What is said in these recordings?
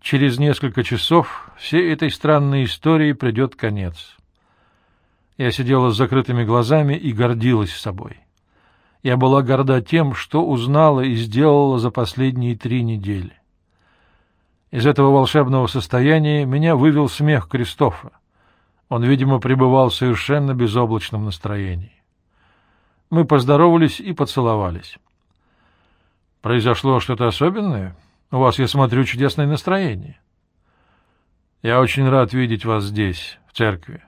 Через несколько часов всей этой странной истории придет конец. Я сидела с закрытыми глазами и гордилась собой. Я была горда тем, что узнала и сделала за последние три недели. Из этого волшебного состояния меня вывел смех Кристофа. Он, видимо, пребывал в совершенно безоблачном настроении. Мы поздоровались и поцеловались. «Произошло что-то особенное? У вас, я смотрю, чудесное настроение». «Я очень рад видеть вас здесь, в церкви.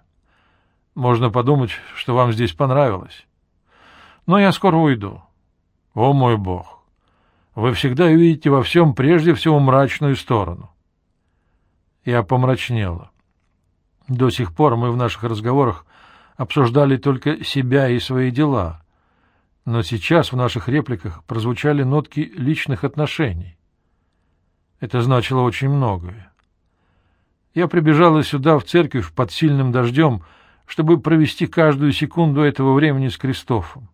Можно подумать, что вам здесь понравилось. Но я скоро уйду. О, мой Бог! Вы всегда видите во всем прежде всего мрачную сторону». Я помрачнела. До сих пор мы в наших разговорах обсуждали только себя и свои дела, но сейчас в наших репликах прозвучали нотки личных отношений. Это значило очень многое. Я прибежала сюда, в церковь, под сильным дождем, чтобы провести каждую секунду этого времени с Кристофом.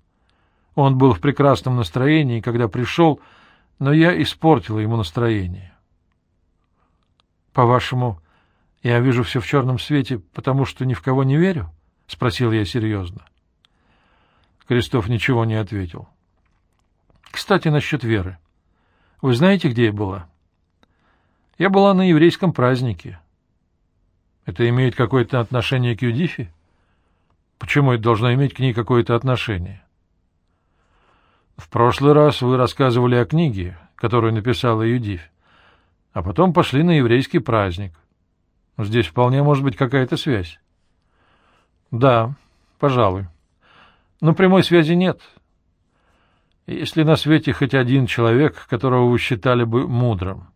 Он был в прекрасном настроении, когда пришел, но я испортила ему настроение. — По-вашему, я вижу все в черном свете, потому что ни в кого не верю? — спросил я серьезно. Крестов ничего не ответил. — Кстати, насчет веры. Вы знаете, где я была? Я была на еврейском празднике. Это имеет какое-то отношение к Юдифе? Почему это должно иметь к ней какое-то отношение? В прошлый раз вы рассказывали о книге, которую написала Юдифь, а потом пошли на еврейский праздник — Здесь вполне может быть какая-то связь. Да, пожалуй. Но прямой связи нет. Если на свете хоть один человек, которого вы считали бы мудрым.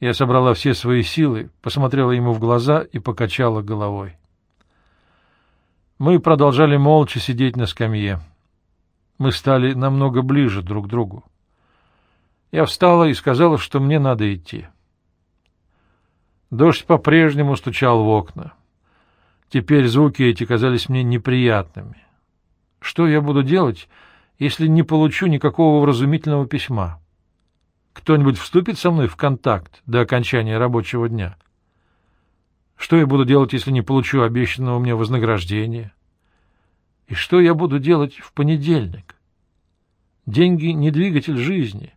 Я собрала все свои силы, посмотрела ему в глаза и покачала головой. Мы продолжали молча сидеть на скамье. Мы стали намного ближе друг к другу. Я встала и сказала, что мне надо идти. — Дождь по-прежнему стучал в окна. Теперь звуки эти казались мне неприятными. Что я буду делать, если не получу никакого вразумительного письма? Кто-нибудь вступит со мной в контакт до окончания рабочего дня? Что я буду делать, если не получу обещанного мне вознаграждения? И что я буду делать в понедельник? Деньги — не двигатель жизни,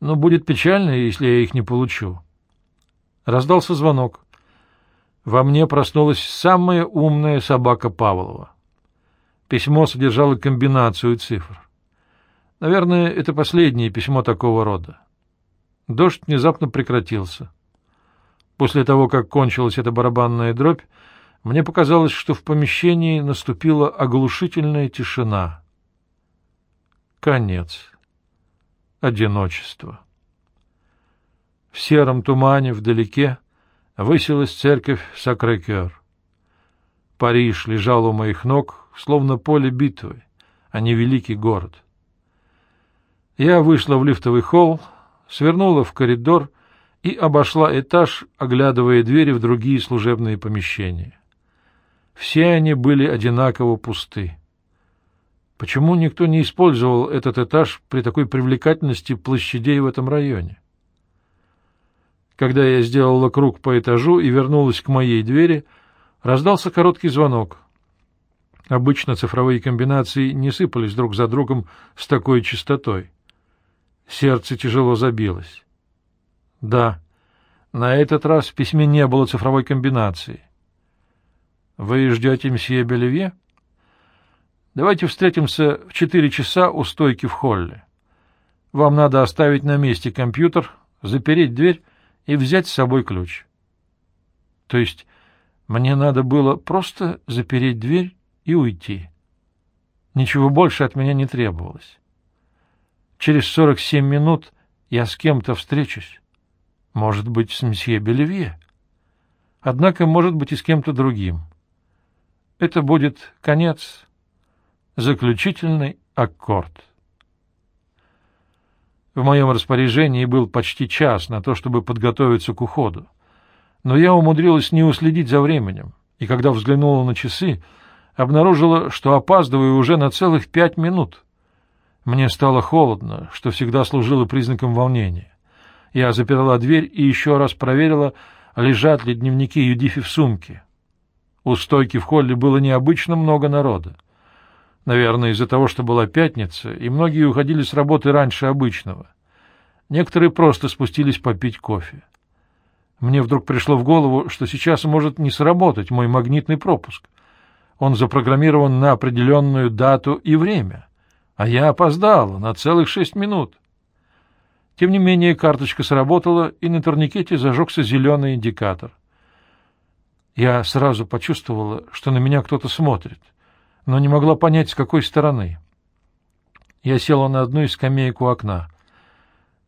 но будет печально, если я их не получу. Раздался звонок. Во мне проснулась самая умная собака Павлова. Письмо содержало комбинацию цифр. Наверное, это последнее письмо такого рода. Дождь внезапно прекратился. После того, как кончилась эта барабанная дробь, мне показалось, что в помещении наступила оглушительная тишина. Конец. Одиночество. В сером тумане вдалеке высилась церковь Сакрекер. Париж лежал у моих ног, словно поле битвы, а не великий город. Я вышла в лифтовый холл, свернула в коридор и обошла этаж, оглядывая двери в другие служебные помещения. Все они были одинаково пусты. Почему никто не использовал этот этаж при такой привлекательности площадей в этом районе? Когда я сделала круг по этажу и вернулась к моей двери, раздался короткий звонок. Обычно цифровые комбинации не сыпались друг за другом с такой частотой. Сердце тяжело забилось. Да, на этот раз в письме не было цифровой комбинации. Вы ждете мсье Белевье? Давайте встретимся в четыре часа у стойки в холле. Вам надо оставить на месте компьютер, запереть дверь и взять с собой ключ. То есть мне надо было просто запереть дверь и уйти. Ничего больше от меня не требовалось. Через сорок семь минут я с кем-то встречусь. Может быть, с месье Белевье. Однако, может быть, и с кем-то другим. Это будет конец, заключительный аккорд. В моем распоряжении был почти час на то, чтобы подготовиться к уходу. Но я умудрилась не уследить за временем, и когда взглянула на часы, обнаружила, что опаздываю уже на целых пять минут. Мне стало холодно, что всегда служило признаком волнения. Я заперла дверь и еще раз проверила, лежат ли дневники Юдифи в сумке. У стойки в холле было необычно много народа. Наверное, из-за того, что была пятница, и многие уходили с работы раньше обычного. Некоторые просто спустились попить кофе. Мне вдруг пришло в голову, что сейчас может не сработать мой магнитный пропуск. Он запрограммирован на определенную дату и время, а я опоздал на целых шесть минут. Тем не менее, карточка сработала, и на турникете зажегся зеленый индикатор. Я сразу почувствовала, что на меня кто-то смотрит, но не могла понять, с какой стороны. Я села на одну из скамеек у окна.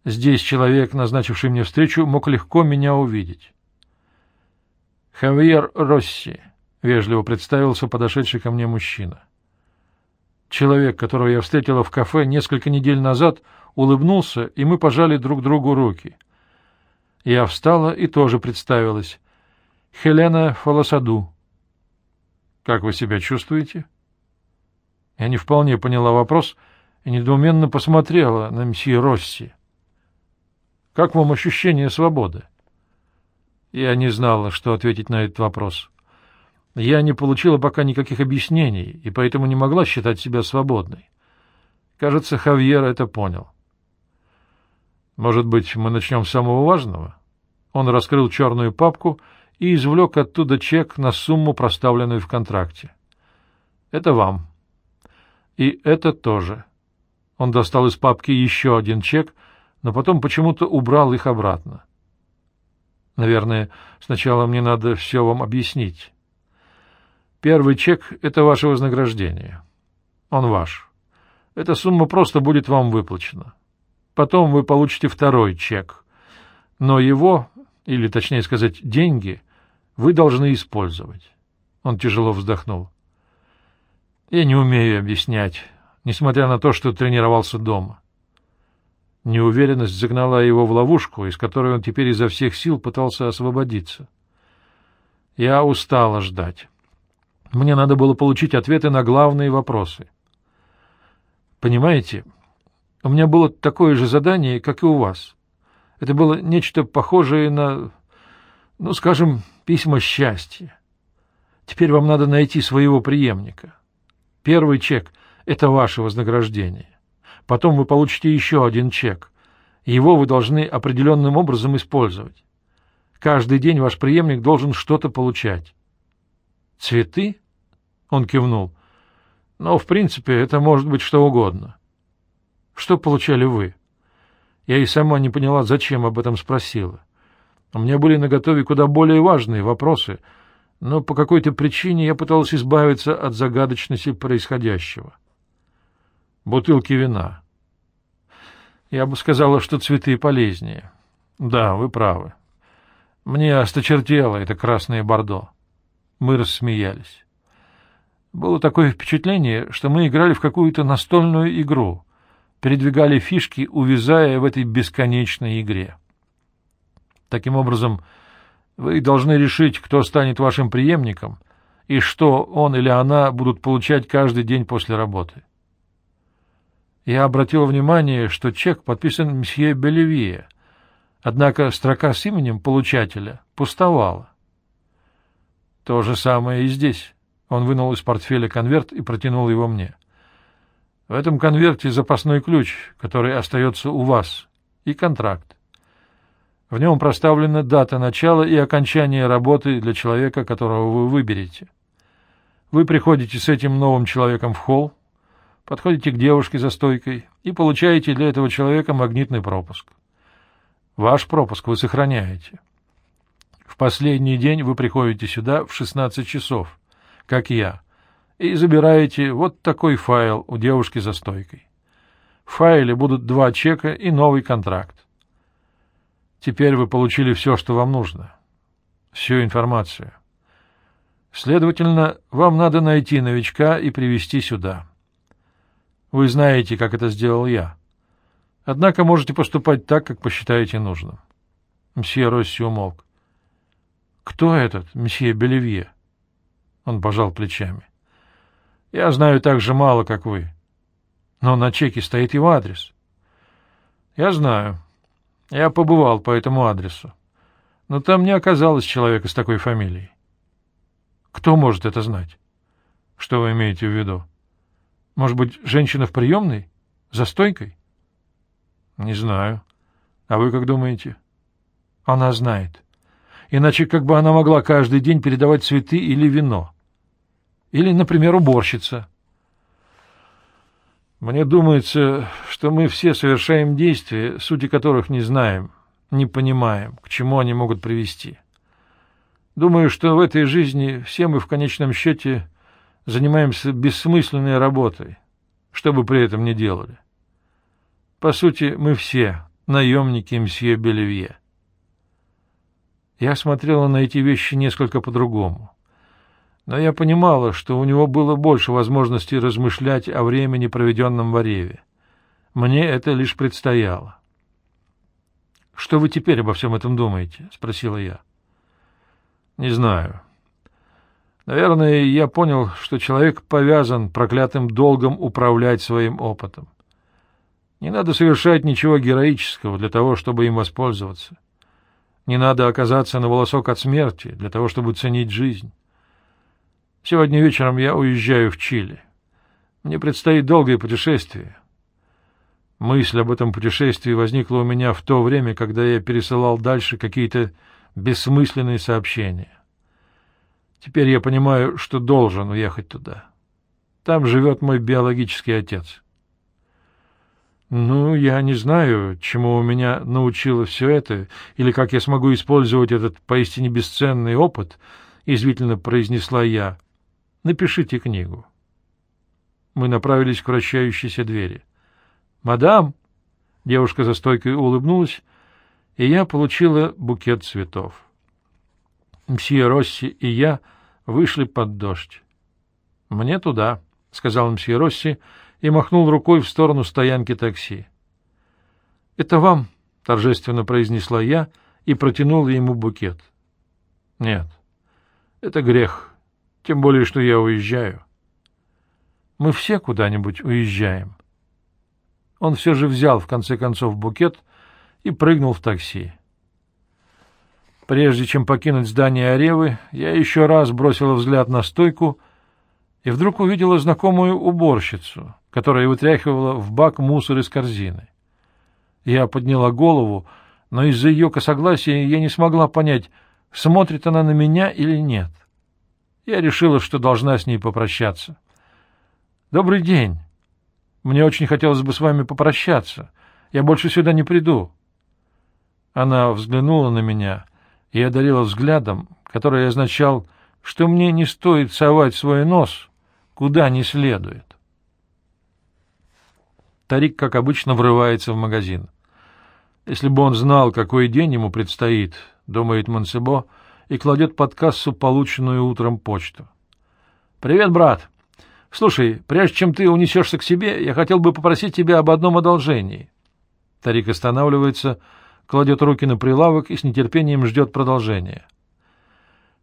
Здесь человек, назначивший мне встречу, мог легко меня увидеть. «Хавьер Росси», — вежливо представился подошедший ко мне мужчина. Человек, которого я встретила в кафе несколько недель назад, улыбнулся, и мы пожали друг другу руки. Я встала и тоже представилась. «Хелена Фолосаду». «Как вы себя чувствуете?» Я не вполне поняла вопрос и недоуменно посмотрела на мсье Росси. Как вам ощущение свободы? Я не знала, что ответить на этот вопрос. Я не получила пока никаких объяснений, и поэтому не могла считать себя свободной. Кажется, Хавьер это понял. Может быть, мы начнем с самого важного? Он раскрыл черную папку и извлек оттуда чек на сумму, проставленную в контракте. Это вам. И это тоже. Он достал из папки еще один чек — но потом почему-то убрал их обратно. Наверное, сначала мне надо все вам объяснить. Первый чек — это ваше вознаграждение. Он ваш. Эта сумма просто будет вам выплачена. Потом вы получите второй чек. Но его, или точнее сказать, деньги, вы должны использовать. Он тяжело вздохнул. Я не умею объяснять, несмотря на то, что тренировался дома. Неуверенность загнала его в ловушку, из которой он теперь изо всех сил пытался освободиться. Я устала ждать. Мне надо было получить ответы на главные вопросы. Понимаете, у меня было такое же задание, как и у вас. Это было нечто похожее на, ну, скажем, письма счастья. Теперь вам надо найти своего преемника. Первый чек — это ваше вознаграждение. Потом вы получите еще один чек. Его вы должны определенным образом использовать. Каждый день ваш преемник должен что-то получать. Цветы? Он кивнул. Но, в принципе, это может быть что угодно. Что получали вы? Я и сама не поняла, зачем об этом спросила. У меня были наготове куда более важные вопросы, но по какой-то причине я пыталась избавиться от загадочности происходящего. Бутылки вина. Я бы сказала, что цветы полезнее. Да, вы правы. Мне осточертело это красное бордо. Мы рассмеялись. Было такое впечатление, что мы играли в какую-то настольную игру, передвигали фишки, увязая в этой бесконечной игре. Таким образом, вы должны решить, кто станет вашим преемником и что он или она будут получать каждый день после работы. — я обратил внимание, что чек подписан мсье Белевие, однако строка с именем получателя пустовала. То же самое и здесь. Он вынул из портфеля конверт и протянул его мне. В этом конверте запасной ключ, который остается у вас, и контракт. В нем проставлена дата начала и окончания работы для человека, которого вы выберете. Вы приходите с этим новым человеком в холл, подходите к девушке за стойкой и получаете для этого человека магнитный пропуск. Ваш пропуск вы сохраняете. В последний день вы приходите сюда в 16 часов, как я, и забираете вот такой файл у девушки за стойкой. В файле будут два чека и новый контракт. Теперь вы получили все, что вам нужно. Всю информацию. Следовательно, вам надо найти новичка и привести сюда. Вы знаете, как это сделал я. Однако можете поступать так, как посчитаете нужным. Мсье Росси умолк. — Кто этот, мсье Белевье? Он пожал плечами. — Я знаю так же мало, как вы. Но на чеке стоит его адрес. — Я знаю. Я побывал по этому адресу, но там не оказалось человека с такой фамилией. Кто может это знать? Что вы имеете в виду? Может быть, женщина в приемной? За стойкой? Не знаю. А вы как думаете? Она знает. Иначе как бы она могла каждый день передавать цветы или вино? Или, например, уборщица? Мне думается, что мы все совершаем действия, сути которых не знаем, не понимаем, к чему они могут привести. Думаю, что в этой жизни все мы в конечном счете занимаемся бессмысленной работой, что бы при этом ни делали. По сути, мы все наемники мсье Белевье. Я смотрела на эти вещи несколько по-другому. Но я понимала, что у него было больше возможностей размышлять о времени, проведенном в Ореве. Мне это лишь предстояло. — Что вы теперь обо всем этом думаете? — спросила я. — Не знаю. Наверное, я понял, что человек повязан проклятым долгом управлять своим опытом. Не надо совершать ничего героического для того, чтобы им воспользоваться. Не надо оказаться на волосок от смерти для того, чтобы ценить жизнь. Сегодня вечером я уезжаю в Чили. Мне предстоит долгое путешествие. Мысль об этом путешествии возникла у меня в то время, когда я пересылал дальше какие-то бессмысленные сообщения. Теперь я понимаю, что должен уехать туда. Там живет мой биологический отец. Ну, я не знаю, чему у меня научило все это, или как я смогу использовать этот поистине бесценный опыт, — извительно произнесла я. Напишите книгу. Мы направились к вращающейся двери. «Мадам!» — девушка за стойкой улыбнулась, и я получила букет цветов. Мсье Росси и я вышли под дождь. «Мне туда», — сказал мсье Росси, — и махнул рукой в сторону стоянки такси. — Это вам, — торжественно произнесла я и протянула ему букет. — Нет, это грех, тем более, что я уезжаю. Мы все куда-нибудь уезжаем. Он все же взял, в конце концов, букет и прыгнул в такси. Прежде чем покинуть здание Оревы, я еще раз бросила взгляд на стойку и вдруг увидела знакомую уборщицу, которая вытряхивала в бак мусор из корзины. Я подняла голову, но из-за ее косогласия я не смогла понять, смотрит она на меня или нет. Я решила, что должна с ней попрощаться. «Добрый день. Мне очень хотелось бы с вами попрощаться. Я больше сюда не приду». Она взглянула на меня и одарила взглядом, который означал, что мне не стоит совать свой нос куда не следует. Тарик, как обычно, врывается в магазин. Если бы он знал, какой день ему предстоит, думает Монсебо, и кладет под кассу полученную утром почту. «Привет, брат. Слушай, прежде чем ты унесешься к себе, я хотел бы попросить тебя об одном одолжении». Тарик останавливается, кладет руки на прилавок и с нетерпением ждет продолжения.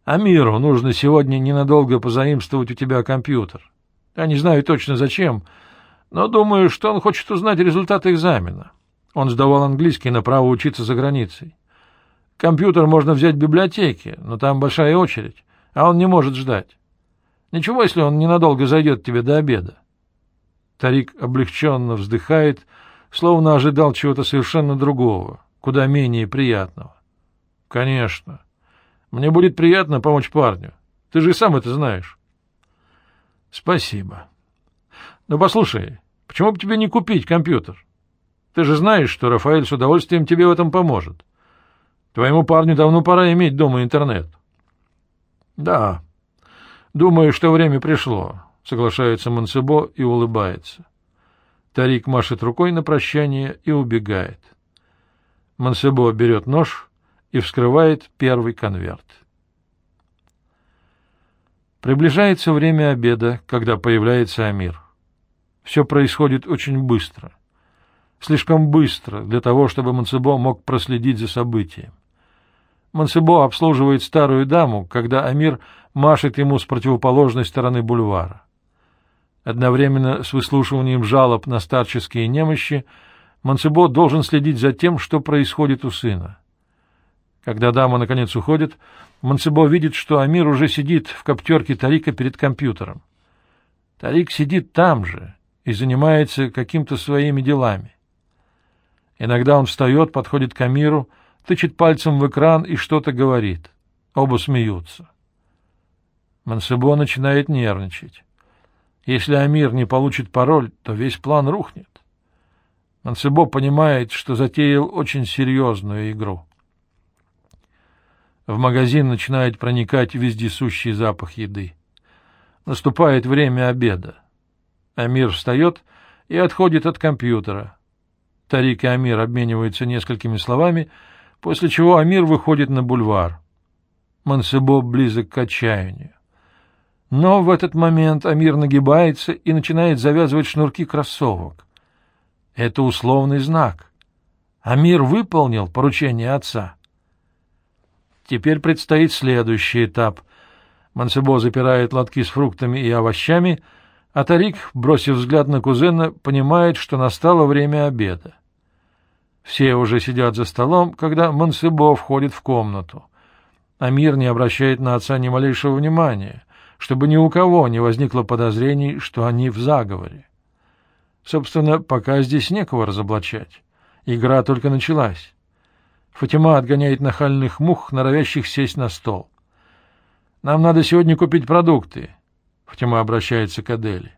«Амиру нужно сегодня ненадолго позаимствовать у тебя компьютер. Я не знаю точно зачем, — но думаю, что он хочет узнать результаты экзамена. Он сдавал английский на право учиться за границей. Компьютер можно взять в библиотеке, но там большая очередь, а он не может ждать. Ничего, если он ненадолго зайдет тебе до обеда. Тарик облегченно вздыхает, словно ожидал чего-то совершенно другого, куда менее приятного. — Конечно. Мне будет приятно помочь парню. Ты же сам это знаешь. — Спасибо. — Ну, послушай, Почему бы тебе не купить компьютер? Ты же знаешь, что Рафаэль с удовольствием тебе в этом поможет. Твоему парню давно пора иметь дома интернет. — Да. Думаю, что время пришло, — соглашается Монсебо и улыбается. Тарик машет рукой на прощание и убегает. Монсебо берет нож и вскрывает первый конверт. Приближается время обеда, когда появляется Амир. Все происходит очень быстро. Слишком быстро для того, чтобы Монсебо мог проследить за событием. Монсебо обслуживает старую даму, когда Амир машет ему с противоположной стороны бульвара. Одновременно с выслушиванием жалоб на старческие немощи Мансебо должен следить за тем, что происходит у сына. Когда дама наконец уходит, Мансебо видит, что Амир уже сидит в коптерке Тарика перед компьютером. Тарик сидит там же и занимается каким-то своими делами. Иногда он встает, подходит к Амиру, тычет пальцем в экран и что-то говорит. Оба смеются. Мансебо начинает нервничать. Если Амир не получит пароль, то весь план рухнет. Мансебо понимает, что затеял очень серьезную игру. В магазин начинает проникать вездесущий запах еды. Наступает время обеда. Амир встает и отходит от компьютера. Тарик и Амир обмениваются несколькими словами, после чего Амир выходит на бульвар. Мансебо близок к отчаянию. Но в этот момент Амир нагибается и начинает завязывать шнурки кроссовок. Это условный знак. Амир выполнил поручение отца. Теперь предстоит следующий этап. Мансебо запирает лотки с фруктами и овощами, а Тарик, бросив взгляд на кузена, понимает, что настало время обеда. Все уже сидят за столом, когда Мансебо входит в комнату. Амир не обращает на отца ни малейшего внимания — чтобы ни у кого не возникло подозрений, что они в заговоре. Собственно, пока здесь некого разоблачать. Игра только началась. Фатима отгоняет нахальных мух, норовящих сесть на стол. «Нам надо сегодня купить продукты», — Фатима обращается к Адели.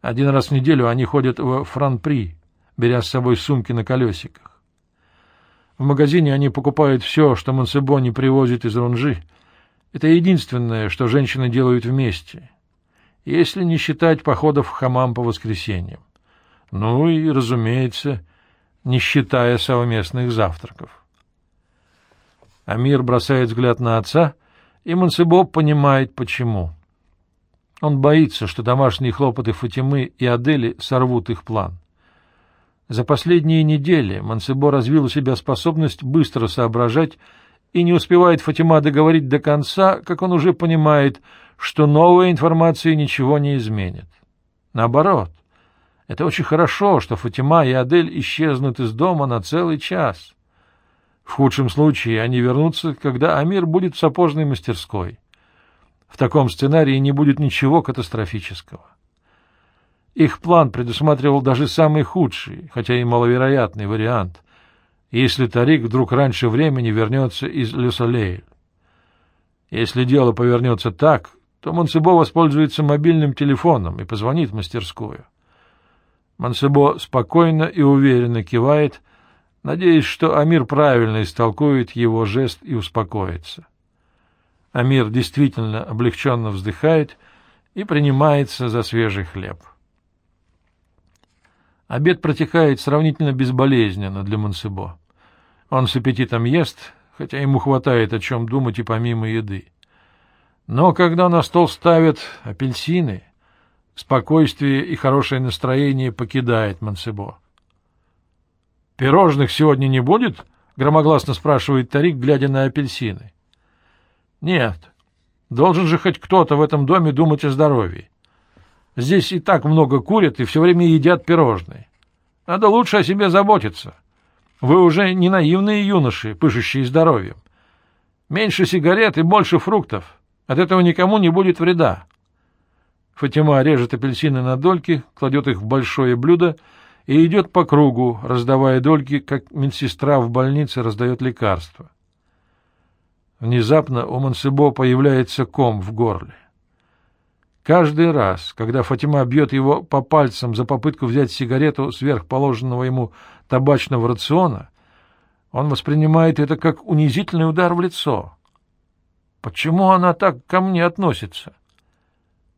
Один раз в неделю они ходят в Франпри, беря с собой сумки на колесиках. В магазине они покупают все, что Монсебо не привозит из Рунжи, это единственное, что женщины делают вместе, если не считать походов в хамам по воскресеньям. Ну и, разумеется, не считая совместных завтраков. Амир бросает взгляд на отца, и Мансебо понимает, почему. Он боится, что домашние хлопоты Фатимы и Адели сорвут их план. За последние недели Мансебо развил у себя способность быстро соображать и не успевает Фатима договорить до конца, как он уже понимает, что новая информация ничего не изменит. Наоборот, это очень хорошо, что Фатима и Адель исчезнут из дома на целый час. В худшем случае они вернутся, когда Амир будет в сапожной мастерской. В таком сценарии не будет ничего катастрофического. Их план предусматривал даже самый худший, хотя и маловероятный вариант если Тарик вдруг раньше времени вернется из Люсалейль. Если дело повернется так, то Монсебо воспользуется мобильным телефоном и позвонит в мастерскую. Монсебо спокойно и уверенно кивает, надеясь, что Амир правильно истолкует его жест и успокоится. Амир действительно облегченно вздыхает и принимается за свежий хлеб. Обед протекает сравнительно безболезненно для Монсебо. Он с аппетитом ест, хотя ему хватает о чем думать и помимо еды. Но когда на стол ставят апельсины, спокойствие и хорошее настроение покидает Монсебо. «Пирожных сегодня не будет?» — громогласно спрашивает Тарик, глядя на апельсины. «Нет. Должен же хоть кто-то в этом доме думать о здоровье. Здесь и так много курят и все время едят пирожные. Надо лучше о себе заботиться. Вы уже не наивные юноши, пышущие здоровьем. Меньше сигарет и больше фруктов. От этого никому не будет вреда. Фатима режет апельсины на дольки, кладет их в большое блюдо и идет по кругу, раздавая дольки, как медсестра в больнице раздает лекарства. Внезапно у Мансебо появляется ком в горле. Каждый раз, когда Фатима бьет его по пальцам за попытку взять сигарету сверх положенного ему табачного рациона, он воспринимает это как унизительный удар в лицо. Почему она так ко мне относится?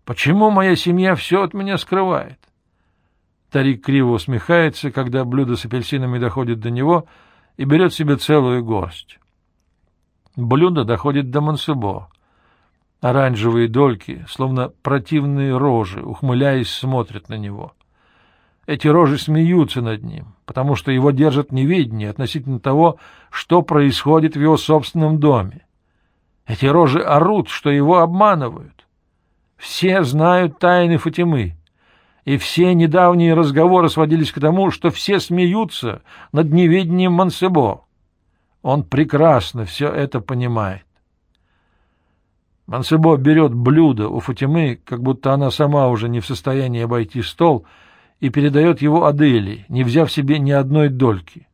Почему моя семья все от меня скрывает? Тарик криво усмехается, когда блюдо с апельсинами доходит до него и берет себе целую горсть. Блюдо доходит до Мансубо. Оранжевые дольки, словно противные рожи, ухмыляясь, смотрят на него. Эти рожи смеются над ним, потому что его держат неведение относительно того, что происходит в его собственном доме. Эти рожи орут, что его обманывают. Все знают тайны Фатимы, и все недавние разговоры сводились к тому, что все смеются над неведением Мансебо. Он прекрасно все это понимает. Мансебо берет блюдо у Фатимы, как будто она сама уже не в состоянии обойти стол, и передает его Адели, не взяв себе ни одной дольки.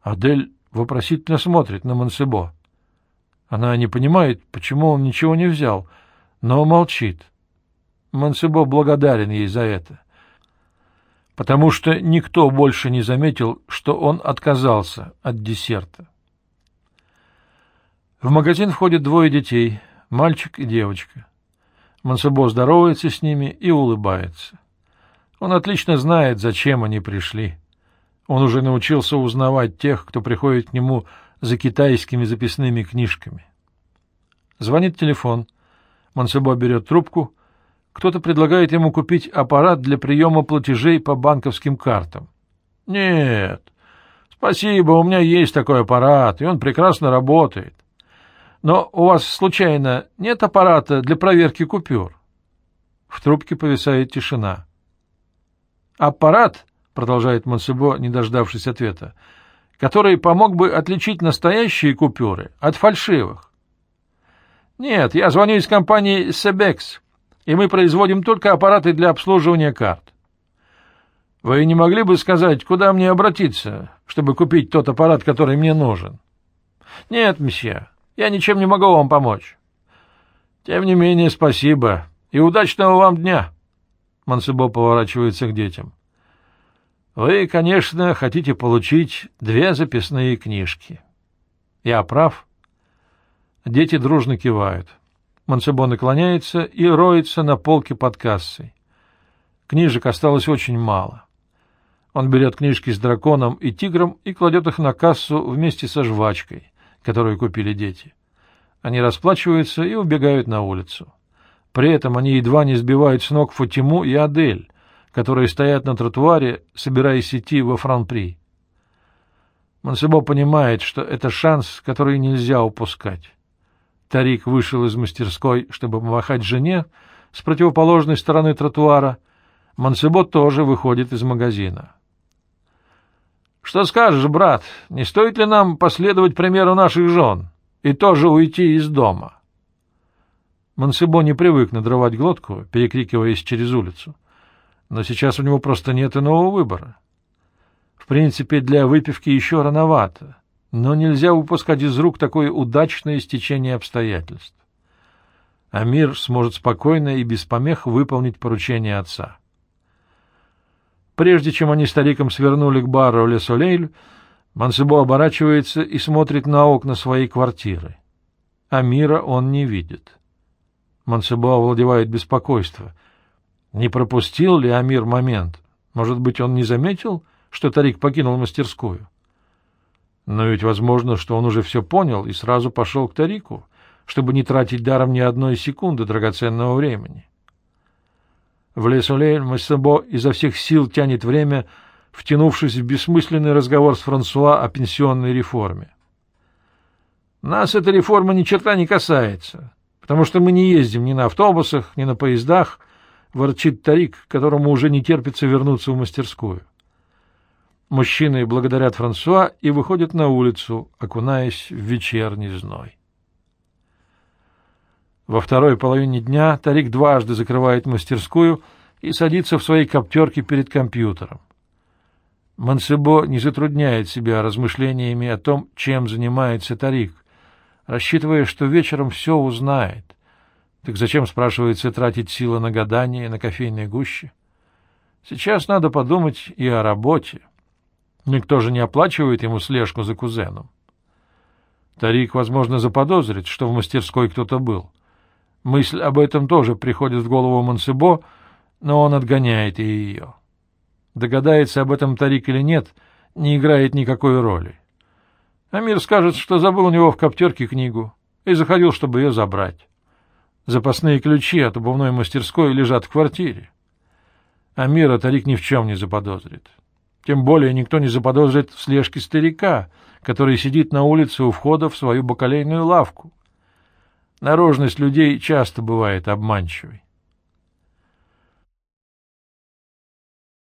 Адель вопросительно смотрит на Мансебо. Она не понимает, почему он ничего не взял, но молчит. Мансебо благодарен ей за это, потому что никто больше не заметил, что он отказался от десерта. В магазин входят двое детей, мальчик и девочка. Мансебо здоровается с ними и улыбается. Он отлично знает, зачем они пришли. Он уже научился узнавать тех, кто приходит к нему за китайскими записными книжками. Звонит телефон. Мансебо берет трубку кто-то предлагает ему купить аппарат для приема платежей по банковским картам. Нет, спасибо, у меня есть такой аппарат, и он прекрасно работает. Но у вас, случайно, нет аппарата для проверки купюр? В трубке повисает тишина. Аппарат, продолжает Монсебо, не дождавшись ответа, который помог бы отличить настоящие купюры от фальшивых. Нет, я звоню из компании Себекс и мы производим только аппараты для обслуживания карт. Вы не могли бы сказать, куда мне обратиться, чтобы купить тот аппарат, который мне нужен? Нет, месье, я ничем не могу вам помочь. Тем не менее, спасибо и удачного вам дня. Мансебо поворачивается к детям. Вы, конечно, хотите получить две записные книжки. Я прав? Дети дружно кивают. Монсебо наклоняется и роется на полке под кассой. Книжек осталось очень мало. Он берет книжки с драконом и тигром и кладет их на кассу вместе со жвачкой, которую купили дети. Они расплачиваются и убегают на улицу. При этом они едва не сбивают с ног Фатиму и Адель, которые стоят на тротуаре, собираясь идти во Франпри. Монсебо понимает, что это шанс, который нельзя упускать. Тарик вышел из мастерской, чтобы помахать жене с противоположной стороны тротуара. Мансебо тоже выходит из магазина. — Что скажешь, брат, не стоит ли нам последовать примеру наших жен и тоже уйти из дома? Мансебо не привык надрывать глотку, перекрикиваясь через улицу. Но сейчас у него просто нет иного выбора. В принципе, для выпивки еще рановато но нельзя упускать из рук такое удачное стечение обстоятельств. Амир сможет спокойно и без помех выполнить поручение отца. Прежде чем они стариком свернули к бару Ле Солейль, Мансебо оборачивается и смотрит на окна своей квартиры. Амира он не видит. Мансебо овладевает беспокойство. Не пропустил ли Амир момент? Может быть, он не заметил, что Тарик покинул мастерскую? Но ведь возможно, что он уже все понял и сразу пошел к Тарику, чтобы не тратить даром ни одной секунды драгоценного времени. В Лесоле Массабо изо всех сил тянет время, втянувшись в бессмысленный разговор с Франсуа о пенсионной реформе. Нас эта реформа ни черта не касается, потому что мы не ездим ни на автобусах, ни на поездах, ворчит Тарик, которому уже не терпится вернуться в мастерскую. Мужчины благодарят Франсуа и выходят на улицу, окунаясь в вечерний зной. Во второй половине дня Тарик дважды закрывает мастерскую и садится в своей коптерке перед компьютером. Мансебо не затрудняет себя размышлениями о том, чем занимается Тарик, рассчитывая, что вечером все узнает. Так зачем, спрашивается, тратить силы на гадание, на кофейной гуще? Сейчас надо подумать и о работе. Никто же не оплачивает ему слежку за кузеном. Тарик, возможно, заподозрит, что в мастерской кто-то был. Мысль об этом тоже приходит в голову Монсебо, но он отгоняет ее. Догадается об этом Тарик или нет, не играет никакой роли. Амир скажет, что забыл у него в коптерке книгу и заходил, чтобы ее забрать. Запасные ключи от обувной мастерской лежат в квартире. Амира Тарик ни в чем не заподозрит. Тем более никто не заподозрит в слежке старика, который сидит на улице у входа в свою бакалейную лавку. Наружность людей часто бывает обманчивой.